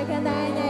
lại khen tay nha